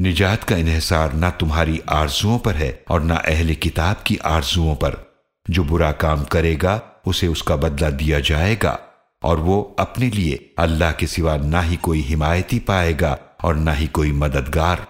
निजात का इन्हसार ना तुम्हारी आरजुओं पर है और ना अहले किताब की आरजुओं पर। जो बुरा काम करेगा, उसे उसका बदला दिया जाएगा और वो अपने लिए अल्लाह के सिवा ना ही कोई हिमायती पाएगा और ना ही कोई मददगार।